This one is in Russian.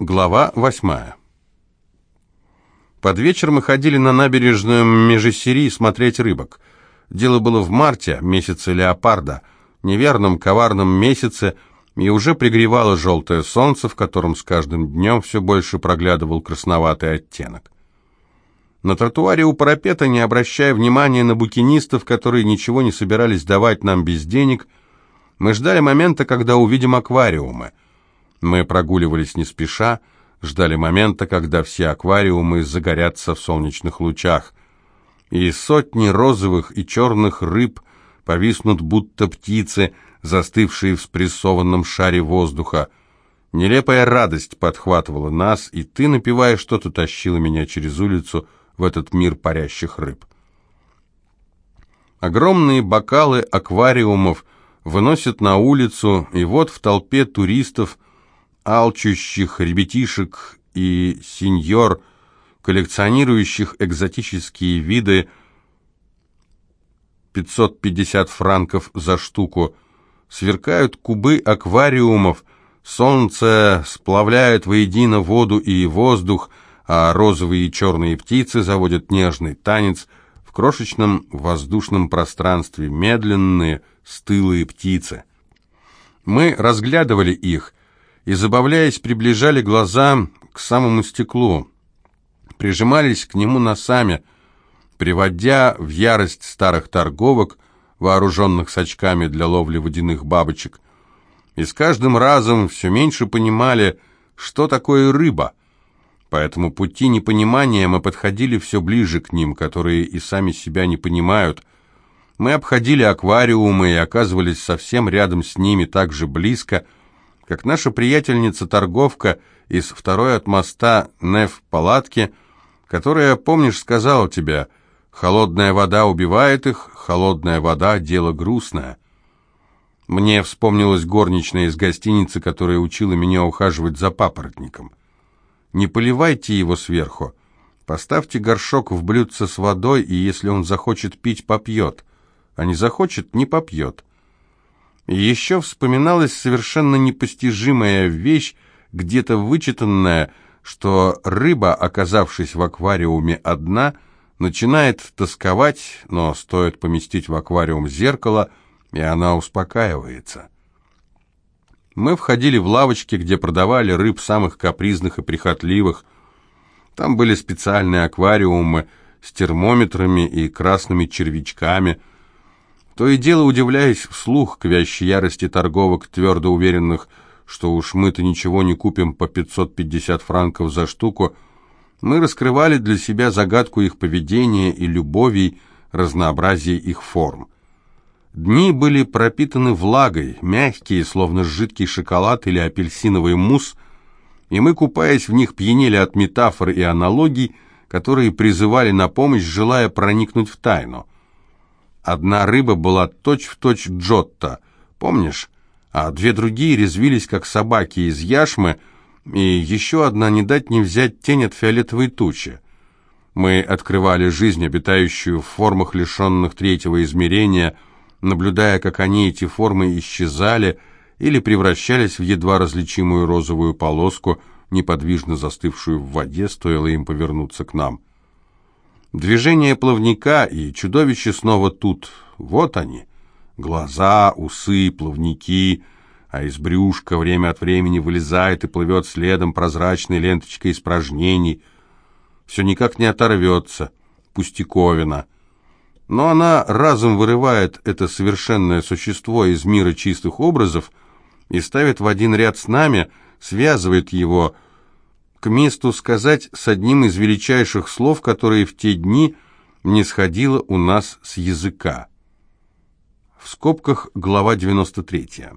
Глава восьмая. Под вечер мы ходили на набережную Межесерии смотреть рыбок. Дело было в марте, месяце леопарда, неверном коварном месяце, и уже пригревало желтое солнце, в котором с каждым днем все больше проглядывал красноватый оттенок. На тротуаре у парапета, не обращая внимания на букинистов, которые ничего не собирались давать нам без денег, мы ждали момента, когда увидим аквариумы — мы прогуливались не спеша, ждали момента, когда все аквариумы загорятся в солнечных лучах, и сотни розовых и черных рыб повиснут, будто птицы, застывшие в спрессованном шаре воздуха. Нелепая радость подхватывала нас, и ты, напивая что-то, тащила меня через улицу в этот мир парящих рыб. Огромные бокалы аквариумов выносят на улицу, и вот в толпе туристов – алчущих ребятишек и сеньор, коллекционирующих экзотические виды, 550 франков за штуку, сверкают кубы аквариумов, солнце сплавляет воедино воду и воздух, а розовые и черные птицы заводят нежный танец. В крошечном воздушном пространстве, медленные, стылые птицы. Мы разглядывали их, и, забавляясь, приближали глаза к самому стеклу, прижимались к нему носами, приводя в ярость старых торговок, вооруженных сачками для ловли водяных бабочек, и с каждым разом все меньше понимали, что такое рыба. По этому пути непонимания мы подходили все ближе к ним, которые и сами себя не понимают. Мы обходили аквариумы и оказывались совсем рядом с ними так же близко, как наша приятельница-торговка из второй от моста Неф-палатки, которая, помнишь, сказала тебе, «Холодная вода убивает их, холодная вода — дело грустное». Мне вспомнилась горничная из гостиницы, которая учила меня ухаживать за папоротником. Не поливайте его сверху. Поставьте горшок в блюдце с водой, и если он захочет пить, попьет, а не захочет, не попьет. Еще вспоминалась совершенно непостижимая вещь, где-то вычитанная, что рыба, оказавшись в аквариуме одна, начинает тосковать, но стоит поместить в аквариум зеркало, и она успокаивается. Мы входили в лавочки, где продавали рыб самых капризных и прихотливых. Там были специальные аквариумы с термометрами и красными червячками – то и дело удивляясь вслух к вящей ярости торговок, твердо уверенных, что уж мы-то ничего не купим по 550 франков за штуку, мы раскрывали для себя загадку их поведения и любовей, разнообразие их форм. Дни были пропитаны влагой, мягкие, словно жидкий шоколад или апельсиновый мусс, и мы, купаясь в них, пьянели от метафор и аналогий, которые призывали на помощь, желая проникнуть в тайну – Одна рыба была точь-в-точь точь Джотто, помнишь? А две другие резвились, как собаки из яшмы, и еще одна не дать не взять тень от фиолетовой тучи. Мы открывали жизнь, обитающую в формах, лишенных третьего измерения, наблюдая, как они, эти формы, исчезали или превращались в едва различимую розовую полоску, неподвижно застывшую в воде, стоило им повернуться к нам. Движение плавника, и чудовище снова тут. Вот они. Глаза, усы, плавники, а из брюшка время от времени вылезает и плывет следом прозрачной ленточкой испражнений. Все никак не оторвется. Пустяковина. Но она разом вырывает это совершенное существо из мира чистых образов и ставит в один ряд с нами, связывает его, к месту сказать с одним из величайших слов, которые в те дни не сходило у нас с языка. В скобках глава 93.